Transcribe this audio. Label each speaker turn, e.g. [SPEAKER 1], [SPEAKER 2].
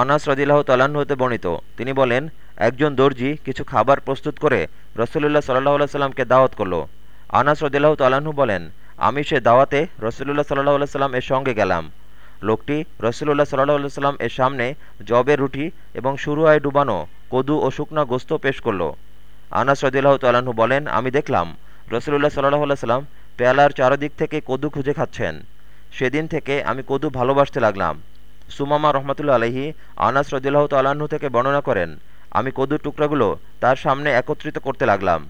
[SPEAKER 1] আনাস রদিল্লাহ তাল্লাহ্ন হতে বর্ণিত। তিনি বলেন, একজন দর্জি কিছু খাবার প্রস্তুত করে রসুলুল্লাহ সাল্লাহ সাল্লামকে দাওয়াত করল। আনাস রদিল্লাহ তাল্লাহ্ন বলেন, আমি সে দাওয়াতে রসুলুল্লাহ সাল্লাহ সাল্লাম এর সঙ্গে গেলাম। লোকটি রসুলুল্লাহ সাল্লাহ সাল্লাম এর সামনে জবের রুটি এবং শুরুয়ায় ডুবানো কদু ও শুকনা গোস্ত পেশ করল। আনাস রদিল্লাহ তাল্লাহ্ন বলেন, আমি দেখলাম রসুল্লাহ সাল্লাহ সাল্লাম পেয়ালার চারদিক থেকে কদু খুঁজে খাচ্ছেন। সেদিন থেকে আমি কদু ভালোবাসতে লাগলাম। সুমামা রহমতুল্লা আলহি আনাস রদুল্লাহ তাল্লাহ্ন থেকে বর্ণনা করেন, আমি কদুর টুকরাগুলো তার সামনে একত্রিত করতে লাগলাম।